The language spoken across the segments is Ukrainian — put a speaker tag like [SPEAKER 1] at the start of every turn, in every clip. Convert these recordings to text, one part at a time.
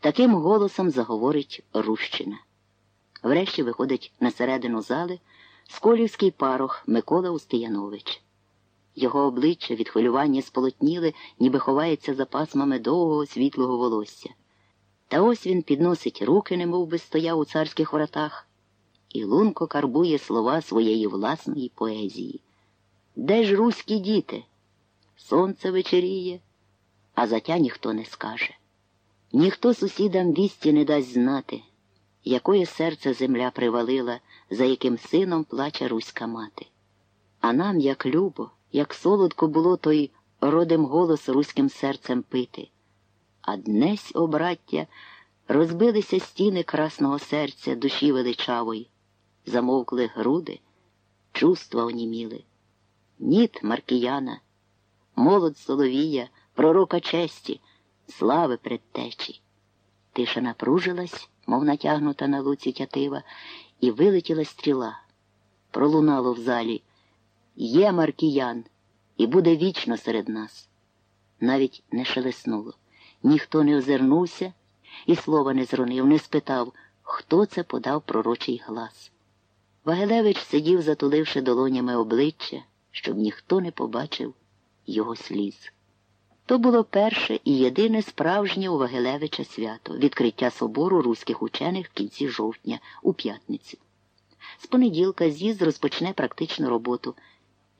[SPEAKER 1] Таким голосом заговорить Рущина. Врешті виходить на середину зали сколівський парох Микола Устиянович. Його обличчя від хвилювання сполотніли, ніби ховається за пасмами довгого світлого волосся. Та ось він підносить руки, немов би стояв у царських вратах, і лунко карбує слова своєї власної поезії. Де ж руські діти? Сонце вечеріє, а затя ніхто не скаже. Ніхто сусідам вісті не дасть знати, якої серце земля привалила, за яким сином плаче руська мати. А нам, як любо, як солодко було той родим голос руським серцем пити. А днесь, о браття, розбилися стіни красного серця душі величавої, замовкли груди, чувства оніміли. Ніт Маркіяна, молод Соловія, пророка честі, слави предтечі. Тиша напружилась, мов натягнута на луці тятива, і вилетіла стріла. Пролунало в залі. Є Маркіян, і буде вічно серед нас. Навіть не шелеснуло. Ніхто не озирнувся і слова не зронив, не спитав, хто це подав пророчий глас. Вагелевич сидів, затуливши долонями обличчя, щоб ніхто не побачив його сліз. То було перше і єдине справжнє у Вагелевича свято відкриття собору руських учених в кінці жовтня у п'ятницю. З понеділка з'їзд розпочне практичну роботу,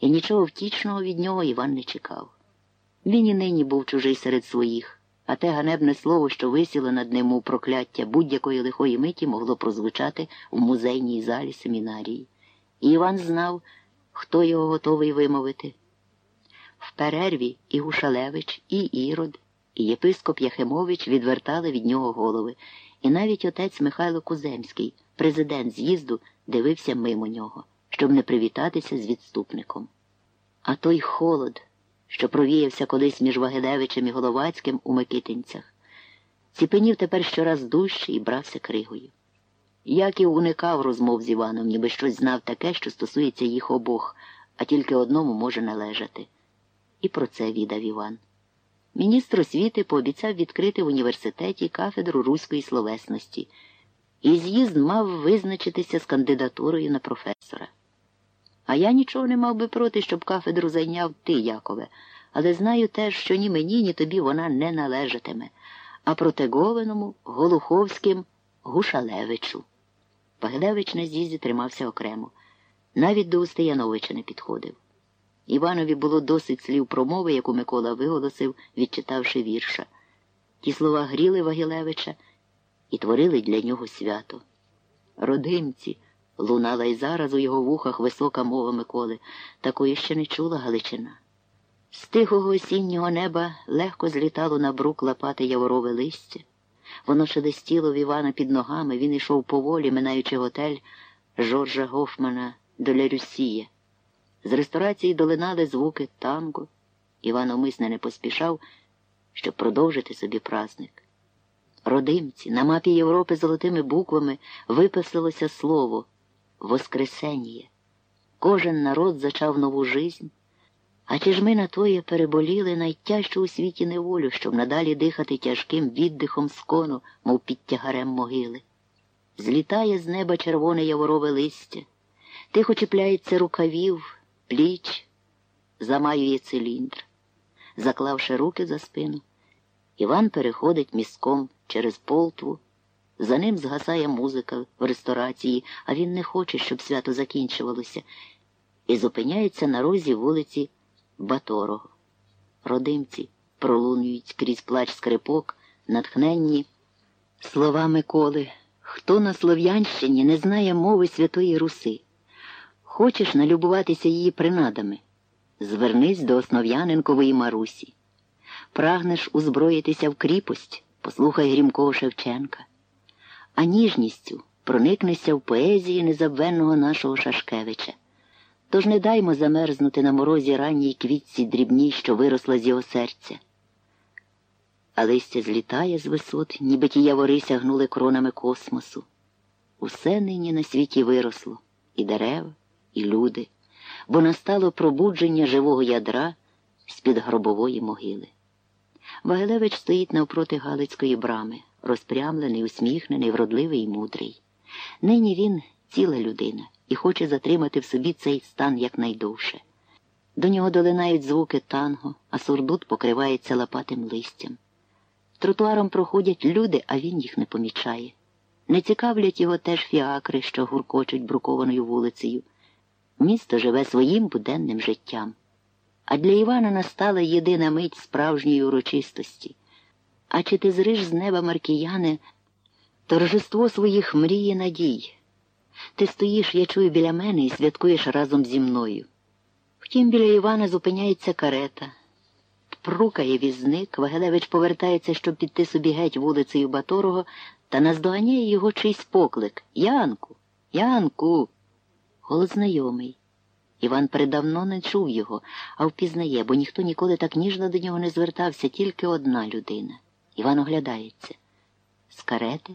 [SPEAKER 1] і нічого втічного від нього Іван не чекав. Він і нині був чужий серед своїх, а те ганебне слово, що висіло над ним у прокляття будь-якої лихої миті, могло прозвучати в музейній залі семінарії. І Іван знав, хто його готовий вимовити. Перерві і Гушалевич, і Ірод, і єпископ Яхимович відвертали від нього голови, і навіть отець Михайло Куземський, президент з'їзду, дивився мимо нього, щоб не привітатися з відступником. А той холод, що провіявся колись між Вагилевичем і Головацьким у Микитинцях, ціпенів тепер щораз дужче і брався кригою. Яків уникав розмов з Іваном, ніби щось знав таке, що стосується їх обох, а тільки одному може належати. І про це відав Іван. Міністр освіти пообіцяв відкрити в університеті кафедру руської словесності, і з'їзд мав визначитися з кандидатурою на професора. А я нічого не мав би проти, щоб кафедру зайняв ти, Якове, але знаю теж, що ні мені, ні тобі вона не належатиме, а протегованому Голуховським Гушалевичу. Пагилевич на з'їзді тримався окремо, навіть до Устияновича не підходив. Іванові було досить слів промови, яку Микола виголосив, відчитавши вірша. Ті слова гріли Вагілевича і творили для нього свято. Родимці, лунала й зараз у його вухах висока мова Миколи, такої ще не чула Галичина. З тихого осіннього неба легко злітало на брук лапати яворове листя. Воно шелестіло в Івана під ногами, він йшов поволі, минаючи готель Жоржа Гофмана до Лярюсія. З ресторації долинали звуки танго. Іван умисне не поспішав, щоб продовжити собі праздник. Родимці, на мапі Європи золотими буквами виписалося слово Воскресеніє. Кожен народ зачав нову жизнь. А чи ж ми на твоє переболіли найтяжчу у світі неволю, щоб надалі дихати тяжким віддихом скону, мов під тягарем могили? Злітає з неба червоне яворове листя, тихо чіпляється рукавів пліч, замаює циліндр. Заклавши руки за спину, Іван переходить містком через полтву. За ним згасає музика в ресторації, а він не хоче, щоб свято закінчувалося, і зупиняється на розі вулиці Баторого. Родимці пролунюють крізь плач скрипок, натхненні слова Миколи. Хто на Слов'янщині не знає мови Святої Руси? Хочеш налюбуватися її принадами? Звернись до основ'яненкової Марусі. Прагнеш узброїтися в кріпость, послухай грімкого Шевченка, а ніжністю проникнешся в поезії незабвенного нашого Шашкевича. Тож не даймо замерзнути на морозі ранній квітці дрібній, що виросла з його серця. А листя злітає з висот, ніби ті явори сягнули кронами космосу. Усе нині на світі виросло і дерева і люди, бо настало пробудження живого ядра з-під гробової могили. Вагилевич стоїть навпроти Галицької брами, розпрямлений, усміхнений, вродливий і мудрий. Нині він ціла людина і хоче затримати в собі цей стан якнайдовше. До нього долинають звуки танго, а сурдут покривається лопатим листям. Тротуаром проходять люди, а він їх не помічає. Не цікавлять його теж фіакри, що гуркочуть брукованою вулицею. Місто живе своїм буденним життям. А для Івана настала єдина мить справжньої урочистості. А чи ти зриш з неба, маркіяне, торжество своїх мрій і надій? Ти стоїш, я чую біля мене і святкуєш разом зі мною. Втім, біля Івана зупиняється карета. Прукає візник, Вагелевич повертається, щоб піти собі геть вулицею Баторого, та наздоганяє його чийсь поклик Янку, Янку. Голос знайомий. Іван передавно не чув його, а впізнає, бо ніхто ніколи так ніжно до нього не звертався, тільки одна людина. Іван оглядається. З карети